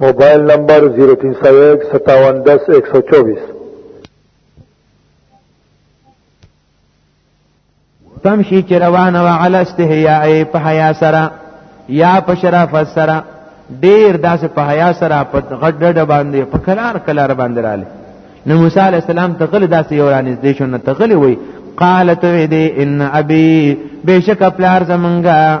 موبایل نمبر 03015710124 تمشي چې روانه وه علی استحیاء په حیا سره یا په شرافت سره ډیر داسې په حیا سره په غډډ باندې په کلار کلار باندې رااله نو موسی علی السلام ته غل داسې یو رانیز دې شو نه ته غلی وای قالت وی دې ان ابي بشک پلار زمونږه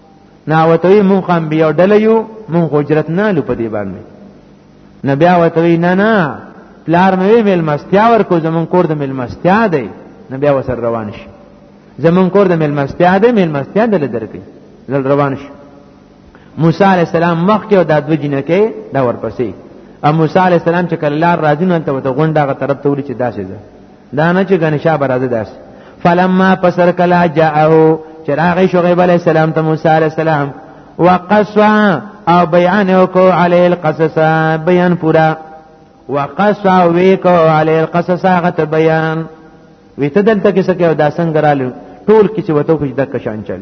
نه وتوی مونږ هم بیا ډله یو مونږ اجرت نه لو په دې باندې نه بیا وتوی نه نه پلار مې مل مستیا ورکو زمون کور د مل مستیا دی نه بیا وسر روان شي زمون کور د مل مستیا دی مل مستیا دل درکې زل روان شي موسی علی السلام مخ کې او د دوه جنې کې دا ورپسې ا موسی علی السلام چې کله لار راځي نو ته غونډه غ طرف ته ولې چې داسې ده دا نه چې غنی شابه راځي داس فلما پسر کلا جاءه چراغ شعیب علیہ السلام ته موسی علیہ السلام وقص او بیان وکړو علی القصص بیان پورا وقص او وکړو علی القصص هغه بیان وی ته دلته کې څه کې دا څنګه رالو ټول کې چې وته خو دک شان چل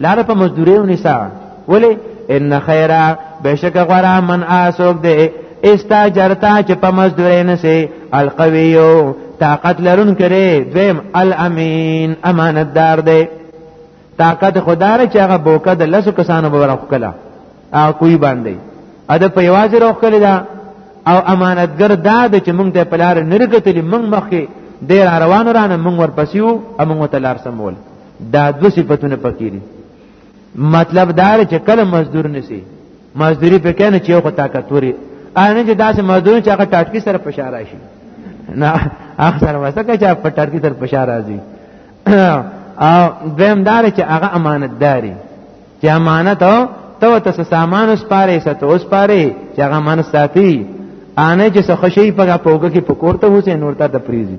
لاره په مزدوري او نساء ولی ان خیره بشک غره من اسوک دی استاجرتا چې په مزدوري نسی القویو طاقت لرون کړي دویم الامین امانتدار دی طاقت خدای چې هغه بوکه د لسو کسانو به ورخکله او کوی باندې اده په یوازې روخکله دا او امانتګر دا د چې موږ ته پلار نرګتلی موږ مخکې ډیر روان رانه موږ ورپسیو او موږ ته لار سمول دا دو صفاتونه پکې دي مطلب دا چې کله مزدور نسی مزدوری په کنه چې یو طاقتوري ان چې داسې مزدور چې هغه ټاټکی سره فشار راشي نه هغه سره وسکه چې په ټاټکی سره فشار راځي او دویم دار چې هغه امانتداري چې امانت او ته ته سامان اوس پاره ست اوس پاره چې هغه امانت ساتي ان چې څه خوشي په پوګه کې پکورته هوسه نور ته د پریزي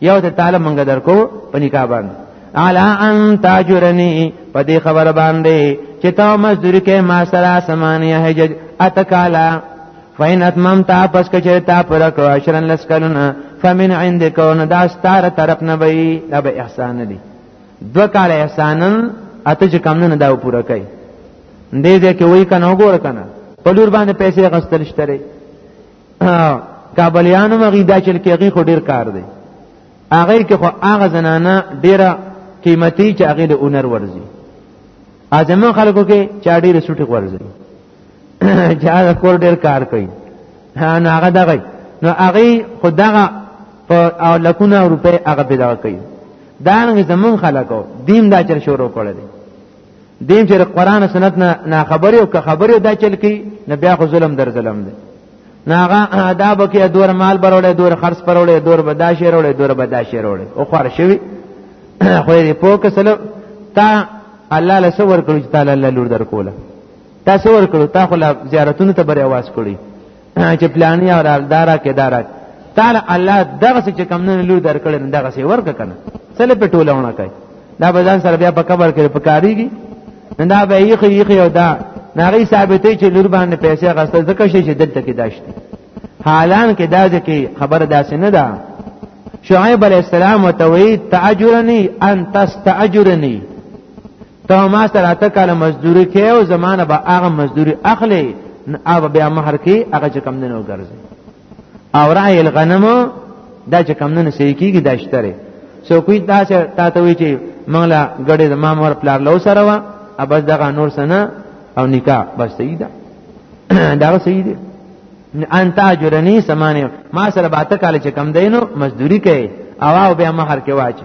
یو ته تعالی مونږ درکو په نکاح باندې الا ان تاجرنی په دې خبر باندې چې تا مزدوری کې ما سره سمانیه حجج اتکالا فین اتمم تا پس کچې تا پر کو عشرن لسکلنا فمن عندك ون دا ستاره طرف نه وي دا به احسان دی دو کال احسانن اته چې کم نه دا پوره کوي دې دې کې وای کنه وګور کنه په لور باندې پیسې غستل شته کابلیانو مغی دا چل کېږي خو ډیر کار دی هغه کې خو هغه زنانه ډیره قیمتي چې هغه د اونر ورزي اځمن خلکو کې چا ډیره سټي ورزي چا د کور ډیر کار کوي نو هغه دغه نو هغه خدغه په او لکونه روپې هغه پیدا کوي دا نه زمون خلکو دین دا چر شروع کړل دین چې قرآن سنت نه نه خبرې او که خبرې دا چل کی نه بیا خو ظلم در ظلم دی ناغه آداب کې دور مال برولې دور خرص پرولې دور بداشې رولې دور بداشې رولې او خور شوی خو دې پوک سلو تا الله له سور کړو چې تعالی الله لور در کوله تا سور کړو تا خو زیارتونو ته بری आवाज کړی چې پلاني او دارا کې دارا تعالی الله دغه چې کم نه لور درکړل دغه څه ورک کنه سره په ټولونه کوي دا به ځان سره بیا په قبر کې پکاريږي دا به یې خو یې یو دا نغی ثابتې چې لور باندې پیسې غسل ځکه شي چې دلته کې داشته حالان کې دا ځکه خبر داسې نه ده شعیب علی السلام وتوی تعجرنی ان تستعجرنی ته ما سره اته کاله مزدوري کوي او زمانه به هغه مزدوري اخلي او بیا مہر کوي هغه چې کم نه وګرځي او رای الغنم دا چې کم نه سې کیږي دا شتره سو کوی دا چې تا ته وی چې مونږه غړې د ما مور پلار لو سره وا ابس دغه نور سنه او نکاح بس صحیح ده دا صحیح ده ان تاجرنی سمانه ما سره باته کال چې کم دینو مزدوری کوي او بیا مہر کې واچي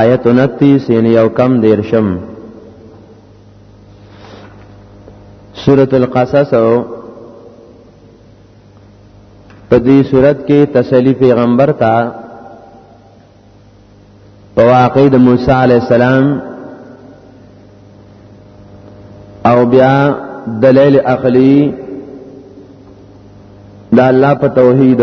آیت 29 یعنی یو کم دیرشم سورۃ القصص په دې صورت کې تسلی پیغمبر ته په واقع د موسی علی السلام او بیا دلیل عقلی دا الله په توحید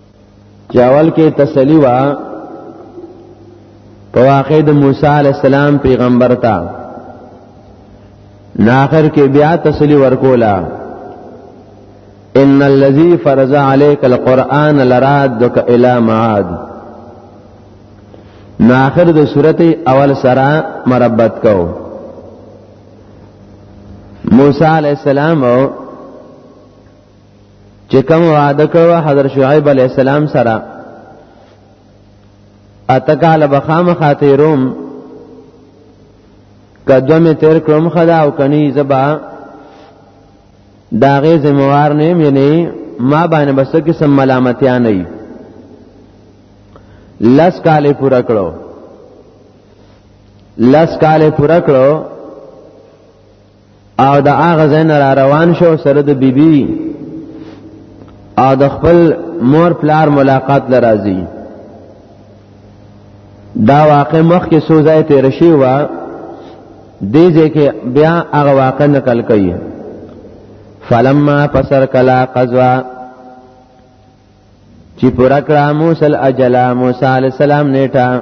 چې اول کې تسلی وا په واقع د موسی علی السلام پیغمبر ته ناخر کې بیا تسلی ورکولا ان الذي فرض عليك القرآن لرادك الى معاد ناخر د سورته اول سره مربت کو موسی علی السلام او چې کوم وعده کړو حضرت شعیب علی السلام سره اتکاله بخام خاطروم کدو می تیر کړم خدا او کني زبا داغه زموار نه مینه ما باندې بس کې سم ملامتیا نه لس کاله پورا کړو لس کاله پورا کړو او د هغه ځای نه را روان شو سره د بیبي بی او د خپل مور پلار ملاقات لرازي دا واقع مخ کې سوزای تیر شي وا دې ځکه بیا هغه واقع نقل کړي فلما پسر کلا قزوا چې پورا کړه موسی الاجل موسی علی السلام نیټه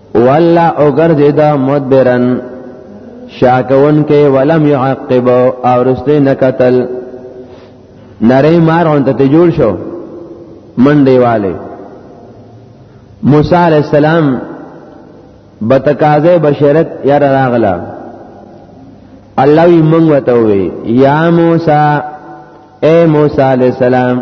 ولا اوګرځي دا مدبرن شاکون کې ولم يعقب او رسته نه قتل نری مار اون ته جوړ شو منډي والے موسی علی السلام بتقاضه بشرت یا راغلا الله یې مونږ وته وی یا موسی اے موسی علی السلام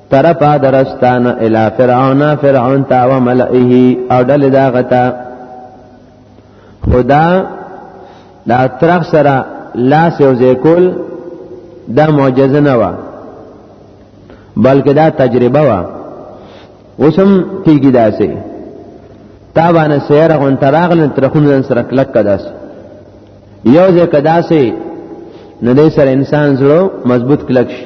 طرفا درستان الى فرعون فرعون تا و ملئه او ډل دا غتا خدا دا ترخ سره لاس یو ځکول دا معجزه نه و بلکې دا تجربه و اوسم کیږي داسې تا باندې سیر غون تراغل ترخون سره کلک کداس یو ځکه داسې نه دې سره انسان زړه مضبوط کلک شي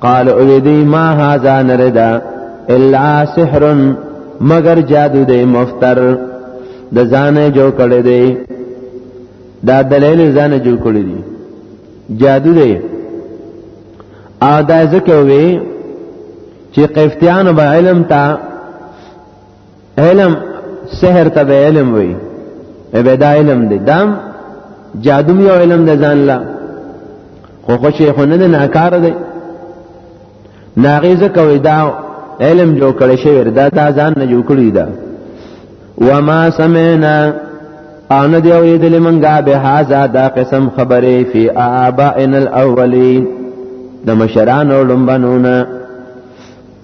قال اویدی ما هذا نردا الا سحر مگر جادو دی مفتر د ځانه جو کړی دی دا دلیل ځانه جوړ کړی دی جادو دی او دا ځکه وی چې قفتیان به علم ته علم سحر ته به علم وي به دا علم دی دام جادو یو علم د ځان لا خو خو شیخ نه نه ناکار دی ناغیزه کوي دا علم جوړ کړی شوی دا دا ځان نه جوړ کړی دا وما سمعنا ان دی او دې منګه به هاذا دا قسم خبره فی آبائن الاولین د مشران او لمبنونه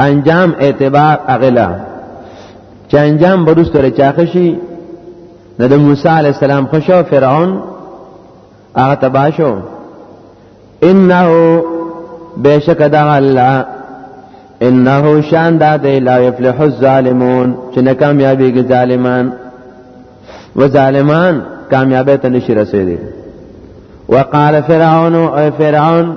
انجام اعتبار اغلا چې انجام برسته رچاخه شي د موسی علی السلام خشو فرعون هغه تباشو انه بشک دا الله انه شان دا دی لا یفلح الظالمون چې نه کامیابیږي ظالمان و ظالمان کامیابی ته نشي رسیدي وقال فرعون او فرعون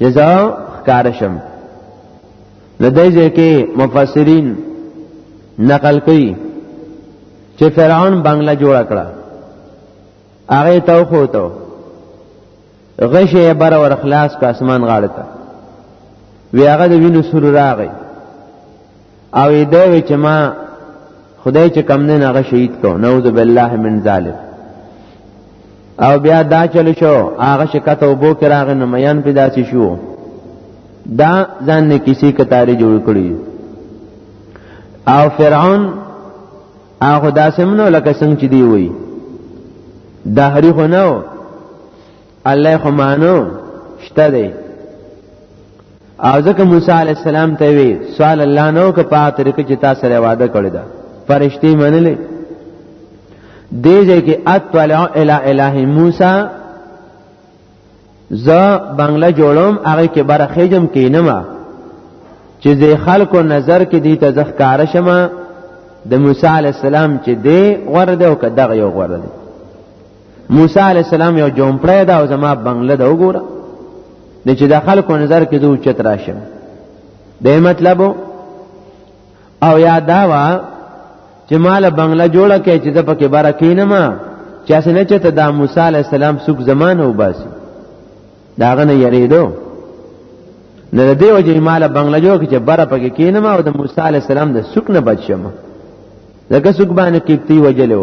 جزا خکارشم نو دای ځکه مفسرین نقل کوي چې فرعون بنگله جوړ کړه هغه تو خو تو غشه بر ور خلاص کا اسمان غاړه ته وی هغه د وینو سور راغی او دې وی چې ما خدای چې کم نه هغه شهید کو نعوذ بالله من ظالم او بیا دا چل شو هغه شکته وبو کې راغ نه میان پیدا شي شو دا ځان نه کسی کتاري جوړ کړی او فرعون هغه داسمنو لکه څنګه چې دی وی دهری خو نه الله خو مانو شته دی او ځکه موسی علی السلام ته وی سوال الله نو که په طریقې چې تاسو سره وعده کړی دا فرشتي منلې دې ځکه اطلع الی اله موسی ز بنگله جوړوم هغه کې برخې جم کینم چې زه خلکو نظر کې دې ته ځخ کار شمه د موسی علی السلام چې دی غره دی او که دغه یو غره دی موسی علی السلام یو جومپړی دا او زما بنگله دا وګوره د چې د خلکو نظر کې دوه چت راشم د مطلب او یا دا وا چې مال بنگله جوړه کې چې د پکې بار کینم چې اسنه چې ته د موسی علی السلام سوق زمانه وباسي داغه نه یریدو نه د دیو چې مال بنگله جوړ کې چې بار پکې کینم او د موسی علی السلام د سوق نه بچم لکه سوق باندې کیپتی وجلو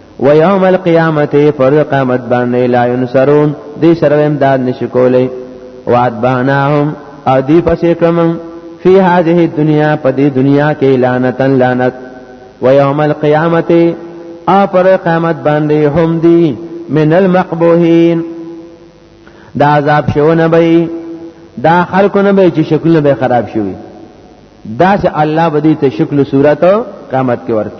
و یوم القیامت پر قیامت باندې لا ينصرون دې سره امداد نشي کولای واتبعناهم او دې پسې کړم فی هذه الدنیا په دې دنیا کې لعنتن لعنت و یوم القیامت او پر قیامت باندې هم دي من المقبوهین دا عذاب شونه به دا خلکونه به چې شکل به خراب شوی دا چې الله به دې ته شکل صورت قیامت کې ورته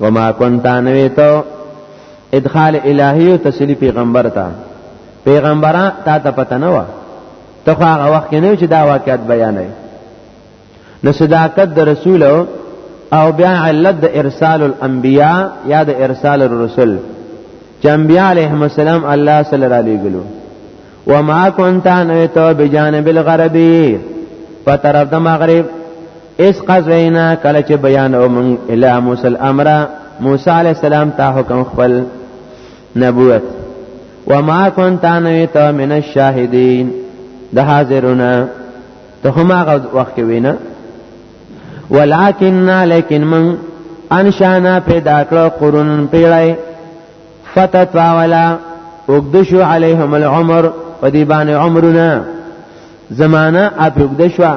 وما كنت نویتو ادخال الهی او تسلی پیغمبر ته پیغمبران تا ته پته نه و ته خو هغه وخت کې نه چې دا واقعیت بیانوي نو صداقت د رسول او بیا علت د ارسال الانبیاء یا د ارسال الرسل چې انبیاء علیهم السلام الله صلی الله علیه وسلم وما كنت نویتو بجانب الغربی په طرف د مغرب اس قضینا کله چې بیان او من الی موسی الامر موسی علی السلام ته حکم خپل نبوت وما كنت انویت من الشاهدین د حاضرونه ته هم هغه وخت کې وینا ولکن لیکن من انشانا پیدا کړو قرون پیړای فتتواولا وګدشو علیهم العمر په دی باندې عمرونه زمانہ اپ وګدشو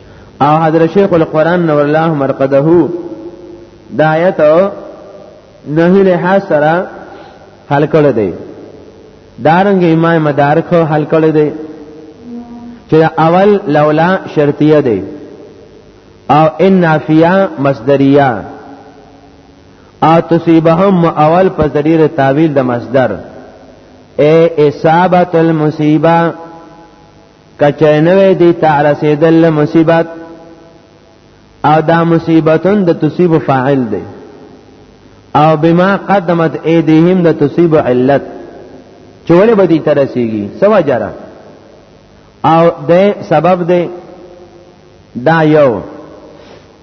او حضرت شیخ القرآن نور الله مرقده دا آیت نهی لحاظ سره حل کړی دی دارنګ امام مدارک حل کړی دی چې اول لولا شرطیه دی او ان نافیه مصدریه او تصيبهم اول په ذریعه تعویل د مصدر اے اصابت المصیبه کچره نه وي دي ته رسیدل مصیبت او دا مصیبتون د تصیب فاعل دی او بما قدمت ایدیهم د تصیب علت چوله بدی ترسیږي سوا جرا او د سبب دی دا یو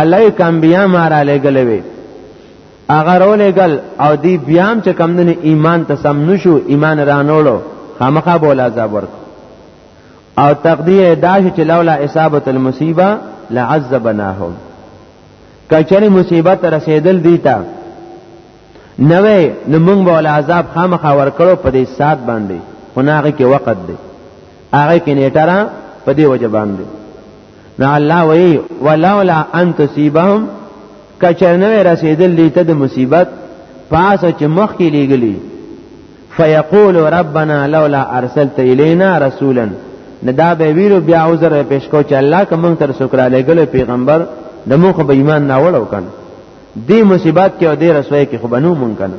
الیک انبیا ما را لګل وی هغه رولېګل او دی بیام چې کمدنې ایمان ته سم نشو ایمان رانوړو خامخا بول عذاب ورک او تقدیر داش چې لولا اصابت المصیبه لعذبناهم کچری مصیبت رسیدل دیتا نوې نمونږ بول عذاب خامخا ورکړو په دې سات باندې خناغه کې وخت دی هغه کې نیټه را په دې وجه باندې نو الله وی ولولا ان تصيبهم کچرنه رسیدل دي ته د مصیبت پاس چې مخ کې لګلی فیقول ربنا لولا ارسلت الینا رسولا ندا به ویلو بیا عذر پیش کو چې الله کوم تر سکرا لګل پیغمبر د مخ به ایمان نه وړو کړ دې مصیبت کې او دې رسوي کې خو بنو مونږ کنه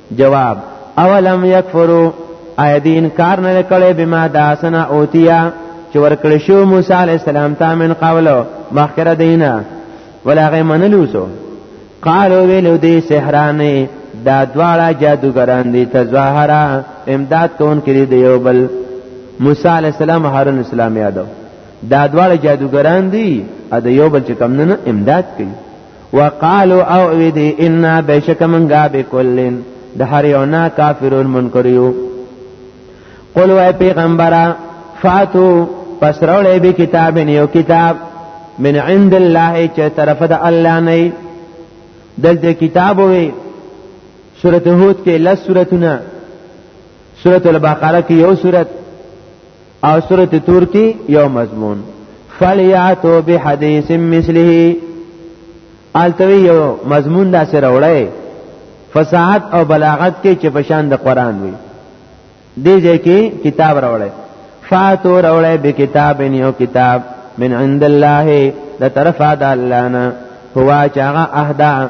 جواب اولم یکفرو آیا دی انکار نه کړي بما داسنا اوتیا چې ورکړ شو موسی علی السلام ته من قبل مخکره دینه ولاغه منلو سو قالو ویلو دی سحرانه دا دواړه جادوګران دي تزواهرا امداد کون کړي دی یو بل موسی علی السلام هارون اسلام یادو دا دواړه جادوګران دي ا د یو بل چې کم نه امداد کوي وقالو او ویدی انا بیشک منگا بکلن د هر یو نه کافرون منکر یو قل وای پیغمبره فاتو پس راولې به کتاب یو کتاب من عند الله چې طرف د الله نه دلته کتاب وي سورته هود کې لس سورتونه سورته البقره کې یو سورت او سورته تور کې یو مضمون فلیاتو بحدیث مثله التوی یو مضمون دا سره وړی فصاحت او بلاغت کې چې پشان د قران وي دې ځکه کتاب راوړی فاتو راوړی به کتاب یو کتاب من عند الله د طرفه د الله نه هوا چاغه اهدا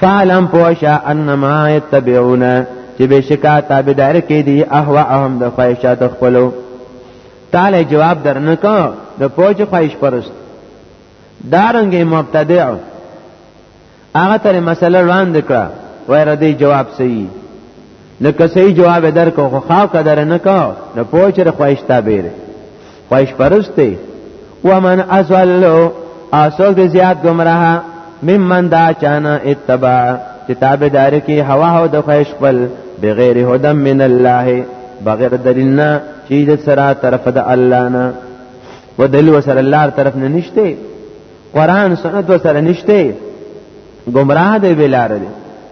فعلم پوشا انما يتبعون چې بشکا تابعدار کې دي اهواهم د خواهشات خپلو تعالی جواب درنکو د پوج خواهش پرست دارنګ مبتدع هغه تر مسله وړاندې کړه وای ردی جواب صحیح نو که صحیح جواب درکو خو خاو قدر نه کو نو پوچر خواهش تابیر خواهش پرسته ومن ازلو اسوک دی زیاد گمراه ممن دا چانا اتباع چې تابعدار کی هوا هو د خواهش خپل بغیر هدم من الله بغیر دلیل نه چې د سره طرف د الله نه و دلیل وسره الله طرف نه نشته قران سنت وسره نشته گمراه دی بلاره دی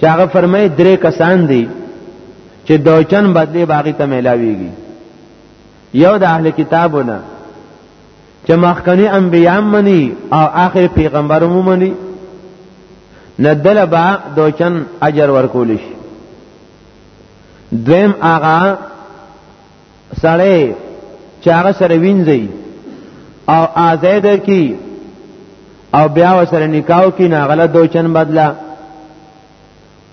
چې هغه فرمایي درې کسان دي چې دوچن بدلی باغی ته ملاویږي یو د اهل کتابونه چې مخکنی انبیاء مني او آخر پیغمبر مو مني ندل با دوچن اجر ورکول شي دویم آغا سړی چې هغه سره وینځي او آزاد کی او بیا وسره نکاو کی نه غله دوچن بدلا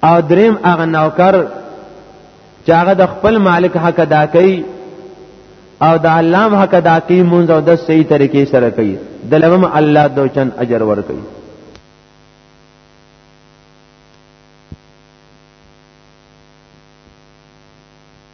او دریم هغه نوکر چې هغه د خپل مالک حق ادا کوي او د الله حق ادا کوي مونږ او د صحیح طریقې سره کوي دلوم الله دوچن اجر ور کوي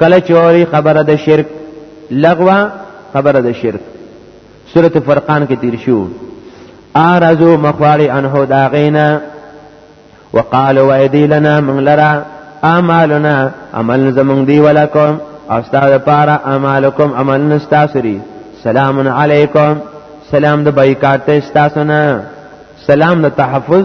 کله چوري خبره د شرک لغوا خبره د شرک سورت فرقان کې تیر شو اعرضو مخواری انه داغینا وقالو ویدی لنا من لرا اعمالنا عمل زمون دی ولکم او ستاسو لپاره اعمالکم عمل نستاسری سلام علیکم سلام د بایکاټ ته ستاسو نه سلام د تحفظ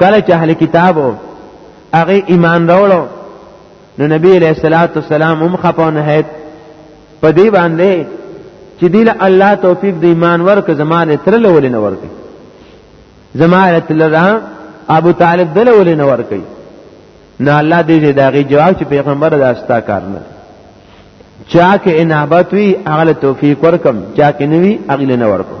کله چې اهل کتابو هغه ایمان راوړو نو نبی علیہ الصلوۃ والسلام هم خپاو نه هیت په دې باندې چې دله الله توفیق د ایمان ورک زمانه تر لول نه ورک زمانه تر را ابو طالب دله ول نه ورک نه الله دې داغي جواب چې پیغمبر دا استا کار نه چا کې انابت وی هغه توفیق ورکم چا کې نوی هغه نه ورکم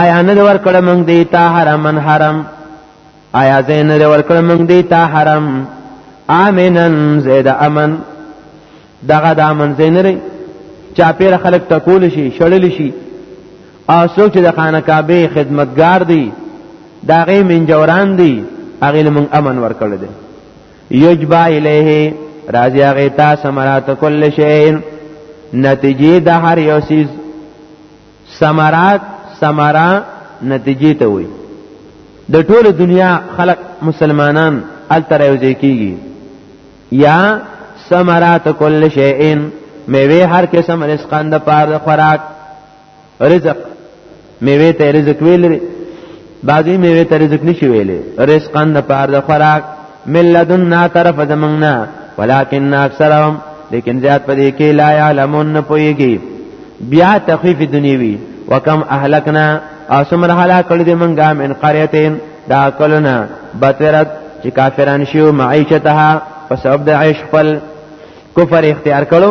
آیا نه ور کړه مونږ دی تا حرمن حرم آیا زین نه ور کړه مونږ دی تا حرم امنن زید امن دغه د امن زین لري چا پیر خلک ټکول شي شړل شي او څوک چې د خانه کعبه خدمتگار دي دا غي منجوران دي هغه لمن امن ور کړل دي یجبا الیه راځي هغه تا سمرات کل شی نتیجه د هر یو سیز ثمرات ثمرا نتیجې ته وي د ټول دنیا خلق مسلمانان التر یو ځای کیږي یا ثمرات کل شیئن میوه هر قسم رزقان د پاره خوراک رزق میوه ته رزق ویل بعضی میوه ته رزق نشي ویلې رزقن د پاره د خوراک ملذن نا طرف زمنګنا ولکن اکثرهم لیکن زیات پدې کې لا علمون نه پويږي بیا تخفیف دنیوي وکم اهلکنا او سمر هلاک کړي دې منګه من قريتين دا کلنا بترت چې کافران شیو معیشتها په سبب د عیش خپل کفر اختیار کړو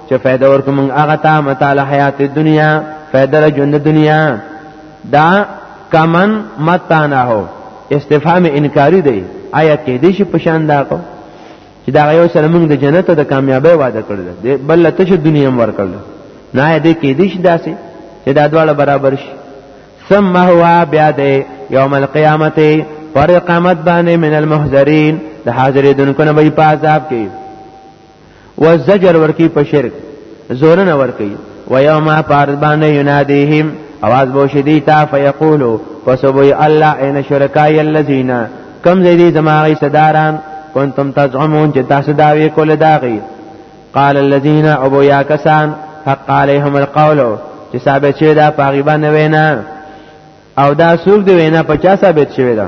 چې فائدہ ورکوم هغه ته متاع حیات دنیا فائدہ له ژوند دنیا دا کمن متاع نه هو استفهام انکاری دی آیا کې دې شي پشان دا کو چې دا یو سره موږ د جنت د کامیابی وعده کړل دی بل ته چې دنیا هم ورکړل نه دې کې دې شي داسې چې دا دواړه برابر شي ثم هو بیا دې یوم القیامت پر قیامت باندې من المحذرین د حاضرې دونکو نه به په عذاب کې و زجر ورکی په شرک زورن ورکی و یوم پارد باندې ینادیهم आवाज بو شدی تا فیقولو پس وی الله ان شرکای الذین کم زیدی زماغی صداران کنتم تزعمون چې تاسو داوی کول داغي قال الذين ابو یا کسان حق عليهم القول چې ثابت شوی دا پاغي باندې وینا او دا سوق دی وینا 50 ثابت شوی دا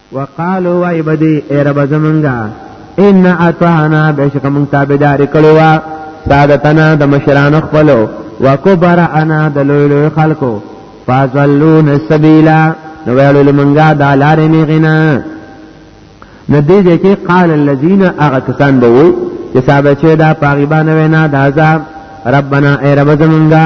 وقالو وای بدی ای رب زمونږه ان اطعنا بشک مونږ تابعدار کړو وا سادتنا د مشران خپلو وکبر انا د لوی لوی خلکو فازلون السبیلا نو ویلو لمنګا دا لارې نه غنا ندی دې کې قال الذين اغه کسان به وي چې صاحب چې دا پاغيبانه وینا دا عذاب ربنا ای رب زمونږه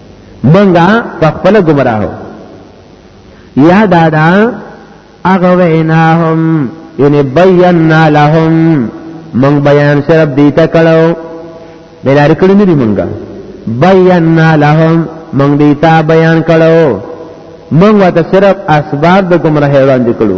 منګه په خپل گمراهو یا دادا اغویناهم ان بینا لهم من بیان سره دیتا کړو بلار کړی نه دی منګه بینا لهم من دیتا بیان کړو من وته صرف اسباب د گمراهی وړاندې کړو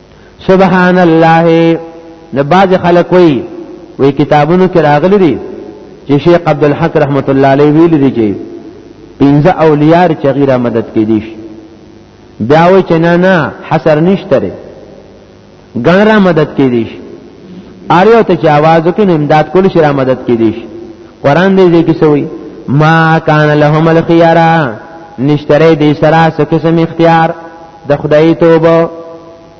سبحان الله نه باز خلک وی وی کتابونو کې راغلي دي چې شیخ عبد الحق رحمت الله علیه ویل دي چې پنځه اولیاء چې غیره مدد کې دي بیا وی چې نه نه حسر نشته لري ګڼ را مدد کې دي اړیو ته چې आवाज وکړي نو امداد کول شي را مدد کې دي قران دې دې کې سوی ما کان لهم الخيار نشتره دې سره څه قسم اختیار د خدای توبه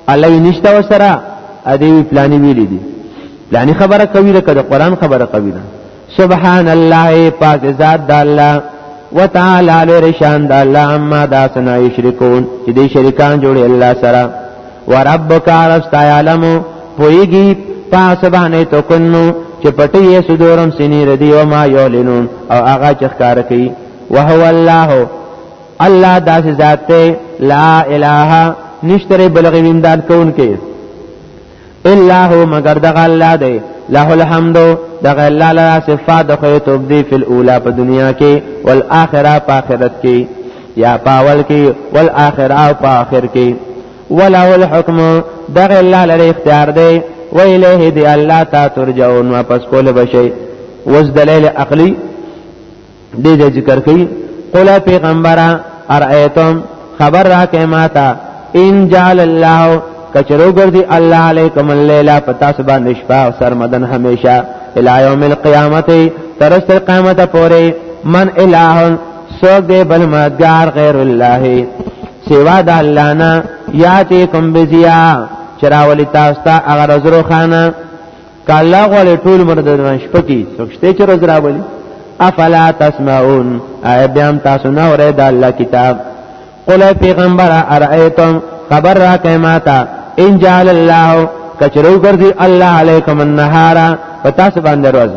علی نشته وسره ادي پلاني ویل دي پلاني خبره کوي لکه د قران خبره کوي ده سبحان الله پاک ذات د الله وتعالى لرشان د الله عما دا سنا یشرکون چې دې شریکان جوړي الله سره وربک عرفتا یعلم پویږي پاس باندې تو کنو چې پټي یې صدورم سینې ردی او ما یولنون او هغه چې ښکار کوي وهو الله الله داسې ذات ته لا اله نشتره بلغی امداد کون کې الا هو مگر دغه الله دی له الحمد دغه الله لا صفات د خو توبدی فی الاولى په دنیا کې والآخرة په آخرت کې یا پاول کې والآخرة په آخر کې وله الحكم دغه الله لري اختیار دی و الیه دی الله تا ترجعون واپس کول بشي وز دلیل عقلی دې دې ذکر کوي قل پیغمبره ارایتم خبر را کې ماتا ان جعل الله کچرو ګرځي الله علیکم الليلا پتا سبا نشپا سرمدن همیشه الی یوم القیامت ترست قیامت پوری من الہ سوک دے بل مدگار غیر اللہ سوا د الله نه یاتیکم بزیا چراولی تاسو ته اگر زرو خانه کله غواړي ټول مر د رنش پکی سوچته چې روز راولي افلا تسمعون اي بيان تاسو نه اورئ د الله کتاب قل پیغمبر ارایتم خبر را کما تا ان جعل الله کچرو ګرځي الله علیکم النهارا پتا سبحان دروز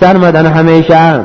سرمدن همیشه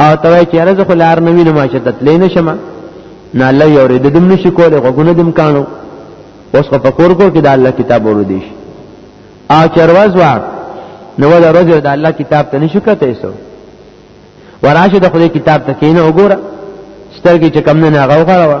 او ته چې رزق خو لار نه وینم چې تتلې نشم نه الله یو رې دم نشي کولای غوونه دم کانو اوس خو په کور کور کې د الله کتاب ورو دي شي او چرواز وا نو د روز د الله کتاب ته نشو کته سو وراشه د خدای کتاب ته کینه وګوره سترګې چې کم نه نه غوغره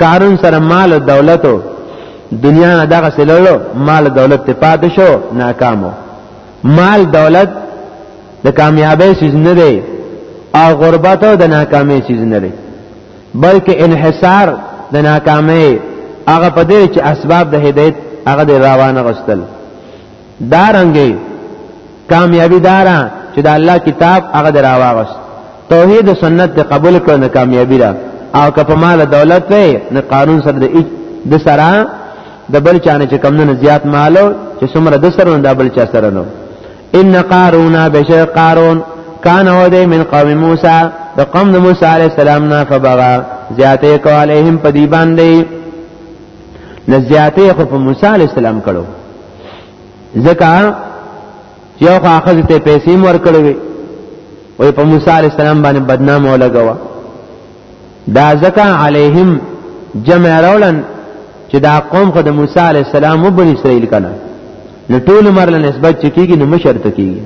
قارون سره مال او دولت او دنیا نه دغه سلولو مال او دولت ته پاتې شو ناکامو مال دولت د کامیابی چیز نه دی او غربت او د ناکامۍ چیز نه دی بلکې انحصار د ناکامۍ هغه په دې چې اسباب د هدایت هغه د روانه غستل دارنګي کامیابی دارا چې د الله کتاب هغه دراواغس توحید او سنت ته قبول کړو نه کامیابی را او که په مال دولت په نه قانون سره د د سره د بل چانه چې کم نه زیات مالو چې څومره د سره نه د بل چا سره نو ان قارون بشر قارون کان هو د من قوم موسی د قوم د موسی علی السلام نه فبغا زیاته کو علیهم پدی باندې نزیاته خو په موسی علی السلام کړو ځکه یو خو اخذ ته پیسې مور کړې وي وې په موسی عليه السلام باندې بدنام ولګوا دا ځکه علیهم جمع راولن چې دا قوم خو د موسی عليه السلام وبن اسرائیل کړه نو ټول عمر له نسبت چکیږي نو مشر ته کیږي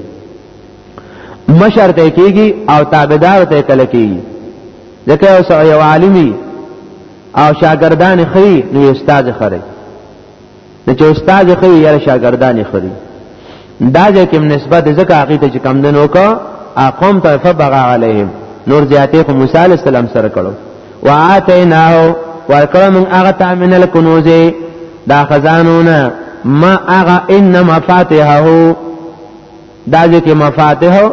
مشر ته کیږي او تابعدار ته کله کیږي ځکه یو یو عالمي او شاګردان خي نو استاد خره نه چې استاد خو یې شاګردان خري دا ځکه نسبت ځکه هغه ته چې کم دنو کا اقوم ته فبغى عليهم نور زیاتې خو موسی عليه السلام سره کړو واتیناه ورکړه من هغه ته من الكنوز دا خزانونه ما هغه ان مفاتيحه دا ځکه مفاتيحه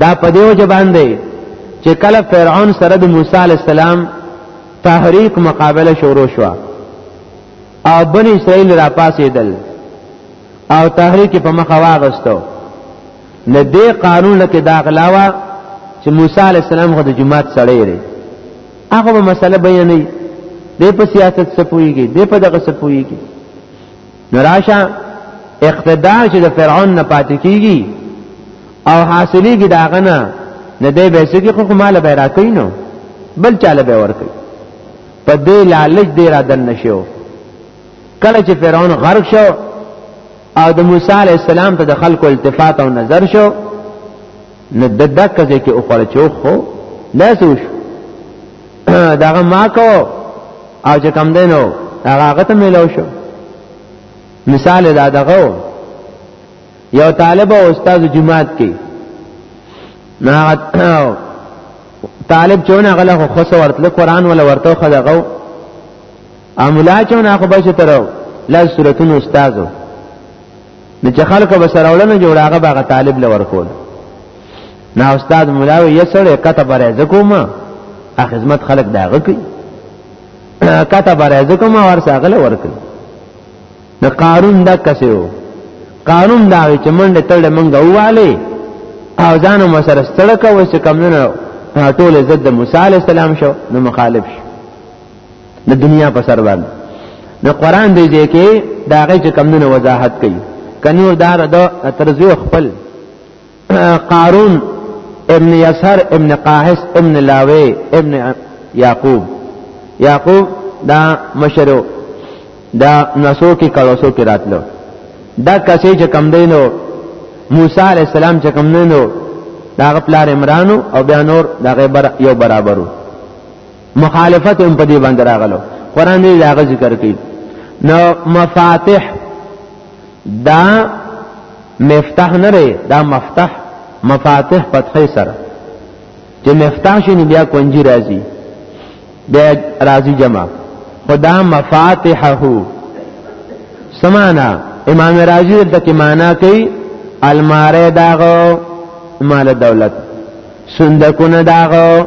دا په دیو جبان دی چې کله فرعون سره د موسی علی السلام تحریک مقابله شروع شو او بنی اسرائیل را پاسېدل او تحریک په مخه واغستو نه دې قانون لکه دا غلاوه چې موسی علی السلام غو د جماعت سړی لري هغه به مسله بیانې دې په سیاست سپويږي دې په دغه سپويږي نراشه اقتدار چې د فرعون نه پاتې کیږي او حاصلېږي دا غنه نه دی به سګي خو مال به راکې نو بل چاله به ورکې په دې لالچ دې را دن نشو کله چې فرعون غرق شو او د موسی علی السلام ته د خلکو التفات او نظر شو نو د دکه ځای کې وخوړه چې وخو داسې وشو دغه ما کو او چې کم دی نو هغه هغه ته میلاو شو مثال دا دغه یو طالب او استاد جماعت کې نه طالب چونه غله خو خو ورتل قرآن ولا ورته خو دغه املا چونه خو بچ تر لا سورتون استادو نو چې خلکو به سره وړنه جوړه هغه به هغه طالب له ورکول نه استاد ملاوي یې سره کته برې زکوما ا خدمت خلک دا غکی کته برې زکوما ورسه غل ورکل نه قارون دا کسیو قانون دا چې منډه تړل منګه واله او ځان مو سره ستړک او چې کم نه ټول عزت د موسی عليه السلام شو نو مخالف شو د دنیا په سر باندې د قران دی دی کې دا غي چې کمونه وضاحت کوي کنور دار د ترزو خپل قارون ابن یسر ابن قاحس ابن لاوی ابن یعقوب یعقوب دا مشرو دا نسو کې کلوسو کې راتلو دا کسې چې کم دینو موسی علی السلام چې کم دینو دا غپلار عمرانو او بیا نور دا غبر یو برابرو مخالفت هم په دې باندې راغلو قران دې دا ذکر کوي نو مفاتح دا مفتاح نه لري دا مفتاح مفاتح فتحې سره چې مفتاح شنو بیا کنجي راځي بیا راځي جمع خدا مفاتحه سمانا امام راضی دلته کې معنا کوي الماره داغو مال دولت صندوقونه داغو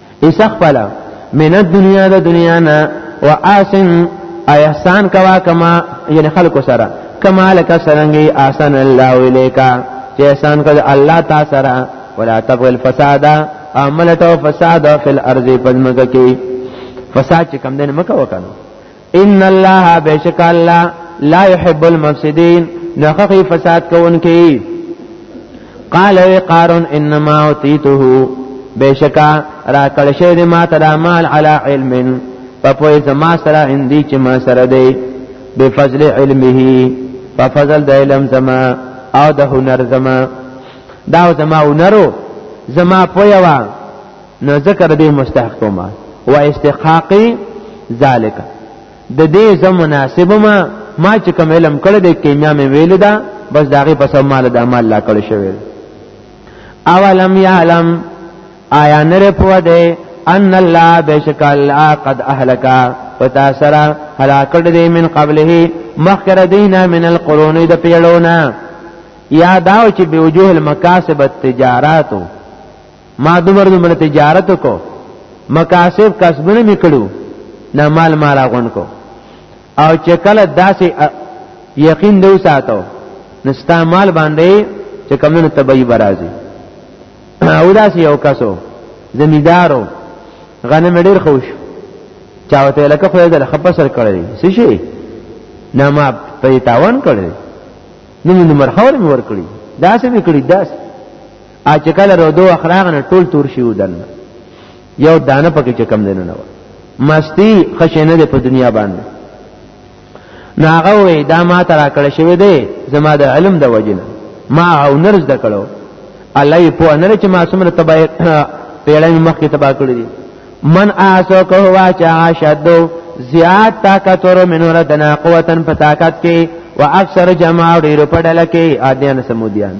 ایسا خپلا من الدنیا د دنیا نه و آسن احسان کوا کما یعنی خلق سره کما لک سرنګي آسن الله الیکا چې احسان کړ الله تعالی سره ولا تبغ الفساد عملته فساد فی الارض پدمګه کې فساد چې کم دین مکه وکړو ان الله بشک الله لا يحب المفسدين نخخي فساد کوونکی قال وی قارون انما اوتیته بشکا را کړ شه دې ما ترا مال علی علم په پوهه زما سره اندی چې ما سره دی به فضل علمه په فضل د علم زما او د هنر زما دا زما هنرو زما پوهه نو ذکر دې مستحق ما و استحقاق ذالک د دې زم مناسب ما ما چې کوم علم کړی د کیمیا مې ویل دا بس داغه پس مال د عمل لا کړی شوی اولم یعلم آیا نره پوه دی ان الله بشک الله قد اهلکا پتا سره هلاک دې من قبله مخکره دینا من القرون د پیړونا یا داو چې به وجوه المکاسب التجاراتو ما دومره دومره تجارت کو مکاسب کسبونه میکړو نه مال مال اغون کو او چې کله داسې یقین دو ساتو نستا مال باندې چې کمونه تبعی برازي او داسې یو کسو زمیدارو غنم ډیر خوش چاوته لکه خو دې خپسر کړی څه شي نه ما په تاوان کړی نو نو مرخور مې ور کړی داسې مې کړی داسې ا چې کله رودو اخراغ نه ټول تور شي ودن یو دانه پکې چې کم دینه نه و مستی خشنه ده په دنیا باندې ناغه وې دا ما ترا کړه شوی دی زما د علم د وجنه ما او نرز د کړو الله یې په نر چې ما سمره تبا پیړې مخ کې تبا کړی دی من آسو کو وا چا شدو زیاد طاقت ور منور دنا قوتن په طاقت کې واکثر جماع ډیر په ډله کې عادیان سمودیان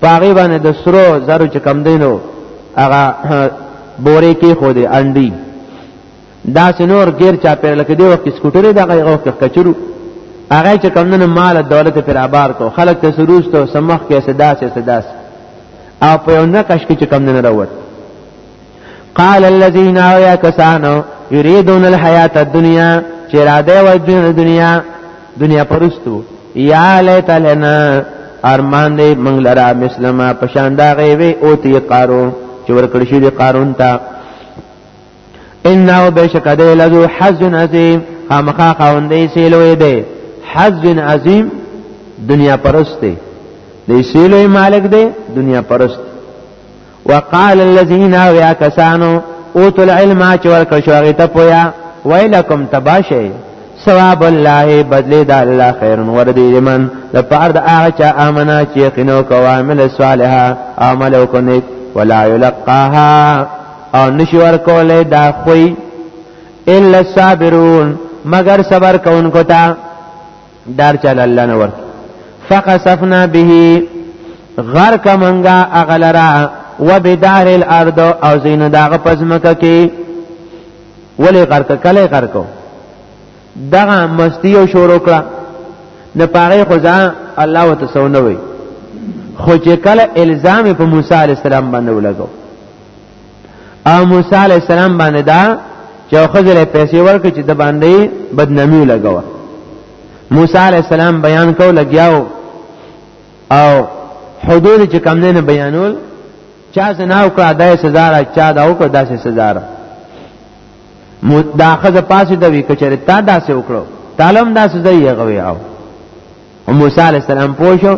پاغي باندې د سرو زرو چې کم دینو هغه بورې کې خو دې انډي دا سنور غیر چا پیر لکه دی وخت سکوټرې دغه یو وخت کچرو هغه چې کم نه مال دولت پر آبار کو خلک ته سروز ته سمخ کې سداس سداس او په یو نه کش کې چې کم نه راوړ قال الذين يا كسانو يريدون الحياه الدنيا چې را دی و ژوند دنیا دنیا پرستو یا لیت لنا ارمان دې منګ لرا مسلمه پشان دا غي وي او تی قارون چې ورکړ شي دې قارون ته انه بشک دې لذو حظ عظیم خامخا خوندې سیلوې دې حظ عظیم دنیا پرست دې سیلوې مالک دې دنیا پرست وقال الذين ويا کسانو اوت العلم چې ورکړ شو هغه ته پویا ویلکم تباشی ثواب الله بدلی د الله خیر ور دی لمن د پاره د هغه چا امنا چې یقینو کوامل صالحا عمل وکنه ولا یلقاها او نشور کوله دا خوې الا الصابرون مگر صبر کوونکو ته دار چل الله نه ورک فقصفنا به غرق منغا اغلرا وبدار الارض او زین داغه پزمکه کې ولی غرق کله غرق دغه مستی او شروع کړه نه پاره خدا الله وتسونه وي خو چې کله الزام په موسی عليه السلام باندې ولګو او موسی علی السلام باندې دا چې خزر پیسې ورکړي چې د باندې بدنامي لګوه موسی علی السلام بیان کو لګیاو او حدود چې کم نه بیانول چا زنا او کړه دای سزا را چا دا او کړه داسې سزا را دا خزه پاسې دوي کچره تا داسې وکړو تعلم دا سزا یې غوي او او موسی علی السلام پوښو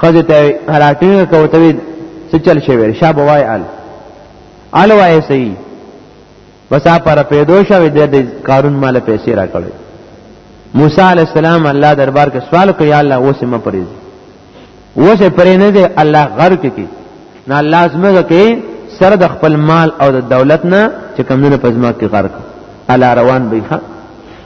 خزه ته هراټینګ کوته څه چل شوی شابه وای ال ال وای سي بس پر پیدو شوی د دې قارون مال پیسې را کړې موسی علی السلام الله دربار کې سوال کوي یا الله اوسه م پرې اوسه پرې نه دی الله غر کې کی نه الله زمګه کې سره د خپل مال او د دولت نه چې کمونه پزما کې غر الا روان بیخه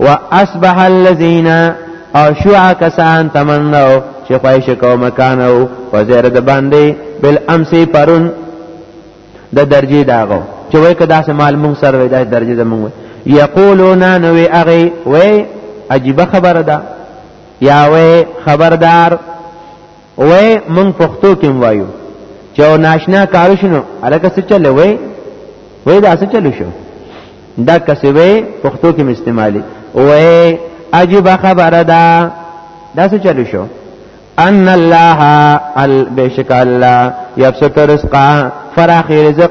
واصبح الذين او شو کسان تمنو چې خواهش کو مکانو وزیر د باندې بل امسی پرون د درجه داغو چې وای کدا سه مال مون سره وای د درجه زمون یقولون نو وی اغه وای عجیب خبره ده یا وای خبردار وې مونږ پښتو کې وایو چې او ناشنا کار شنو الکه څه چلې وې وې دا څه چلو شو دا کسې وې پښتو کې استعمالي وې عجیب خبره ده دا څه چلو شو ان الله بشک الله یبسط رزقا فراخ رزق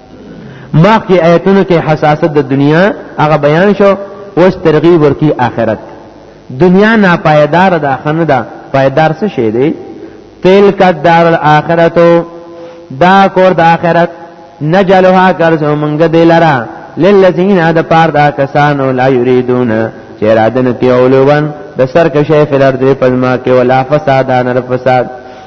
مخکې آیتونو کې حساست د دنیا هغه بیان شو اوس ترغیب ورکی آخرت دنیا ناپایدار ده خنه ده پایدار څه شی دی تلک الدار الاخرتو دا کور د آخرت نجلها ګرځو مونږ دی لرا للذین هذا پار دا کسانو لا یریدون چې اراده نه کوي اولوان د سر کشه فلر دې پزما کې ولا فساد ان فساد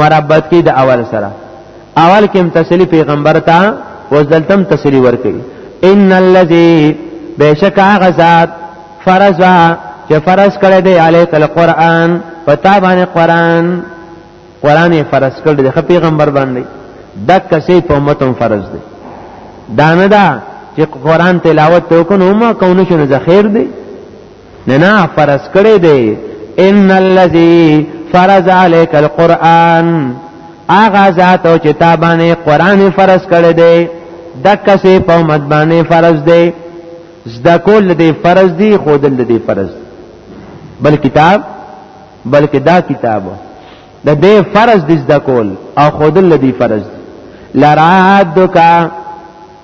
مربت کې د اول سره اول کې تسلی پیغمبر ته او دلتم تسلی ورکړي ان الذي بشک هغه ذات فرضا چې فرض کړی دی علیک القرآن پتا باندې قرآن قرآن فرض کړی دی پیغمبر باندې دک کسې په امتم فرض دی دانه دا چې قرآن تلاوت وکړو ما کونه شنو ذخیر دی نه نه فرض کړی دی ان الذي فرض عليك القرآن اغا ذات او چې تا باندې قران فرض کړی دی دکه سي په مت باندې فرض دی زدا کول دی فرض دی خودل دی فرض دی. بل کتاب بلکې دا کتاب د دې فرض د زده کول او خودل دی فرض لرا دکا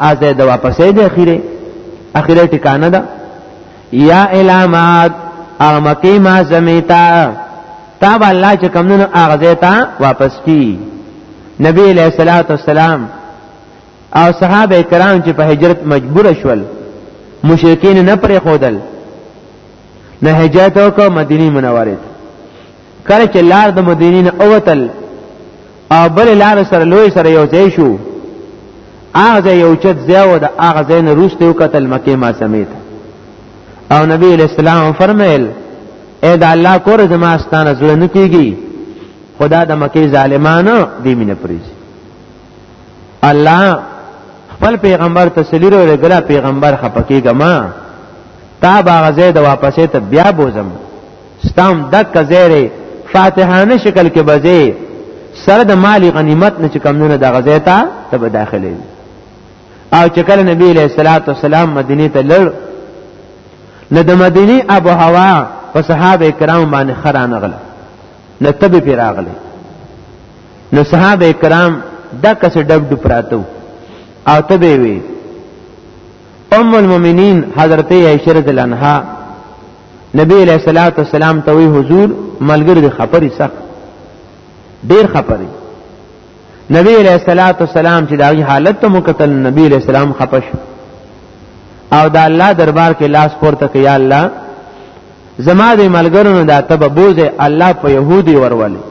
ازه د واپسې د اخیره اخیره ټکانه ده یا الامات هغه مکی ما زمیتا تا به الله چې کمونو هغه زیتا واپس کی نبی علیہ الصلوۃ والسلام او صحابه کرام چې په هجرت مجبور شول مشرکین نه پرې خودل نه هجرت وکړه مدینه منوره ته کله چې لار د مدینې نه اوتل او بل لار سره لوی سره یو ځای شو هغه یو چت زیاو د هغه ځای نه روسته یو قتل مکه ما سمیت او نبی علیہ السلام فرمایل اے دا الله کور زما ستانه زړه نه کیږي خدا د مکه ظالمانو دی مینه پریز الله خپل پیغمبر تسلی رو لګلا پیغمبر خپکیګه ما تا باغ زید واپسې ته بیا بوزم ستام دک زیره فاتحانه شکل کې بځه سره د مالی غنیمت نه چې کمونه د غزې ته ته به داخلي او چې کله نبی علیہ الصلوۃ والسلام مدینه ته لړ نو د مدینه ابو هوا په صحابه کرام باندې خرانه غله نو تبه پیراغله نو صحابه کرام دا کس ډب ډب پراتو او تبه وی ام المؤمنین حضرت عائشہ رضی الله عنها نبی علیہ الصلوۃ والسلام ته وی حضور ملګری د خبرې سخت ډیر خبرې نبی علیہ الصلوۃ والسلام چې داغي حالت ته مکتل نبی علیہ السلام خپش او دا الله دربار کې لاس پورته کې یا الله زما د ملګرو دا تب بوزه الله په يهودي ورولې